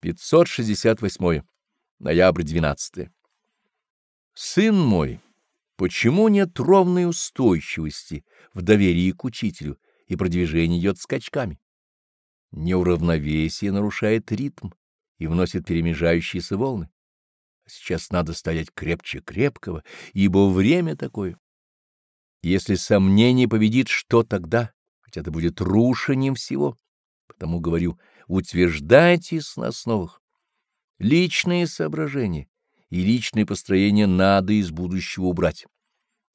568. Ноябрь 12. Сын мой, почему нет ровной устойчивости в доверии к учителю, и продвижение идет скачками? Неуравновесие нарушает ритм и вносит перемежающиеся волны. Сейчас надо стоять крепче крепкого, ибо время такое. Если сомнение победит, что тогда? Ведь это будет рушением всего. Потому говорю, утверждайтесь на основах. Личные соображения и личное построение надо из будущего убрать.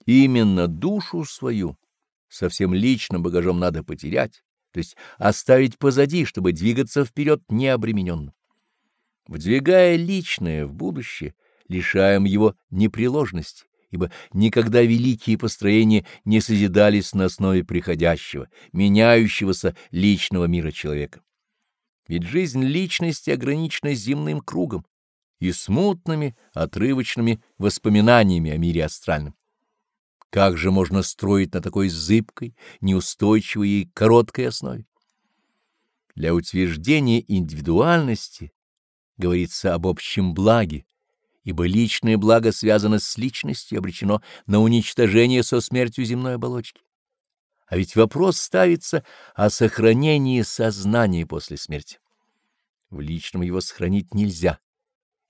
Именно душу свою совсем личным багажом надо потерять, то есть оставить позади, чтобы двигаться вперед необремененно. Вдвигая личное в будущее, лишаем его непреложности, ибо никогда великие построения не созидались на основе приходящего, меняющегося личного мира человека. Ведь жизнь личности ограничена земным кругом и смутными, отрывочными воспоминаниями о мире астральном. Как же можно строить на такой зыбкой, неустойчивой и короткой основе? Для утверждения индивидуальности говорится об общем благе, ибо личное благо связано с личностью, обречено на уничтожение со смертью земной оболочки. А ведь вопрос ставится о сохранении сознания после смерти. В личном его сохранить нельзя,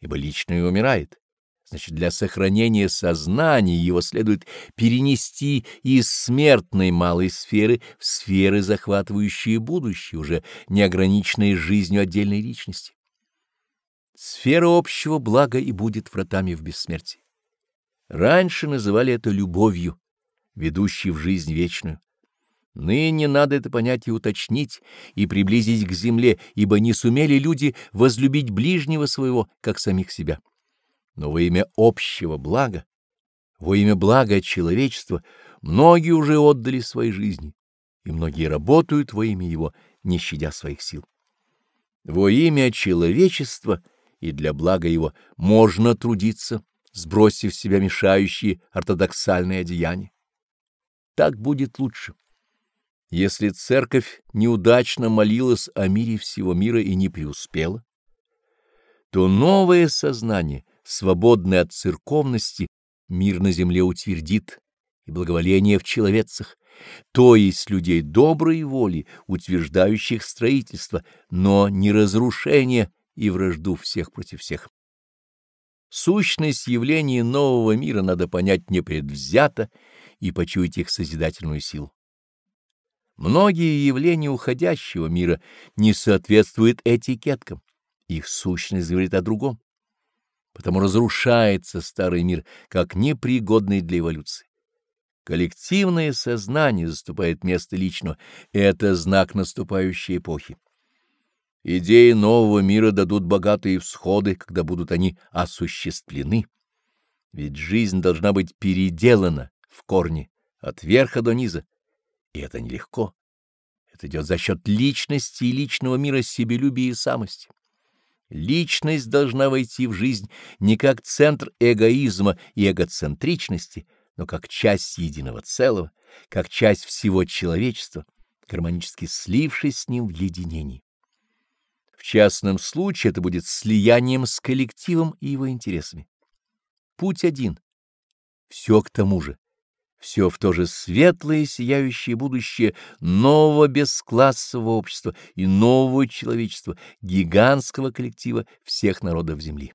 ибо личное умирает. Значит, для сохранения сознания его следует перенести из смертной малой сферы в сферы, захватывающие будущее, уже неограниченные жизнью отдельной личности. Сфера общего блага и будет вратами в бессмертие. Раньше называли это любовью, ведущей в жизнь вечную. Ныне надо это понятие уточнить и приблизить к земле, ибо не сумели люди возлюбить ближнего своего, как самих себя. Но во имя общего блага, во имя блага человечества, многие уже отдали свои жизни, и многие работают во имя его, не щадя своих сил. Во имя человечества — и для блага его можно трудиться, сбросив с себя мешающие ортодоксальные одеяния. Так будет лучше. Если церковь неудачно молилась о мире всего мира и не преуспела, то новое сознание, свободное от церковности, мир на земле утвердит и благоволение в человецах, то есть людей доброй воли, утверждающих строительство, но не разрушение и вражду всех против всех. Сущность явлений нового мира надо понять непредвзято и почуять их созидательную силу. Многие явления уходящего мира не соответствуют этикеткам, их сущность говорит о другом. Потому разрушается старый мир, как непригодный для эволюции. Коллективное сознание заступает место личного, и это знак наступающей эпохи. Идеи нового мира дадут богатые всходы, когда будут они осуществлены. Ведь жизнь должна быть переделана в корне, от верха до низа. И это нелегко. Это идет за счет личности и личного мира себелюбия и самости. Личность должна войти в жизнь не как центр эгоизма и эгоцентричности, но как часть единого целого, как часть всего человечества, гармонически слившись с ним в единении. В частном случае это будет слиянием с коллективом и его интересами. Путь один. Все к тому же. Все в то же светлое сияющее будущее нового бесклассового общества и нового человечества, гигантского коллектива всех народов Земли.